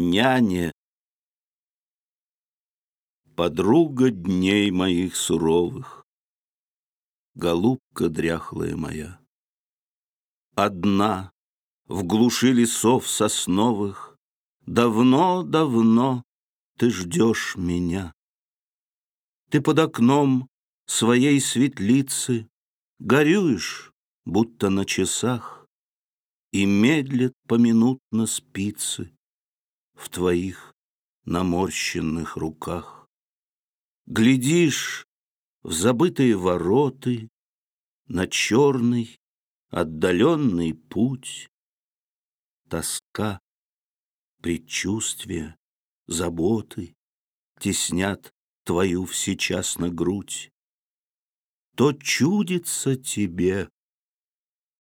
няне. Подруга дней моих суровых, Голубка дряхлая моя. Одна в глуши лесов сосновых Давно-давно ты ждешь меня. Ты под окном своей светлицы Горюешь, будто на часах, И медлят поминутно спицы В твоих наморщенных руках. Глядишь в забытые вороты На черный отдаленный путь. Тоска, предчувствия, заботы Теснят твою всечасно грудь. То чудится тебе,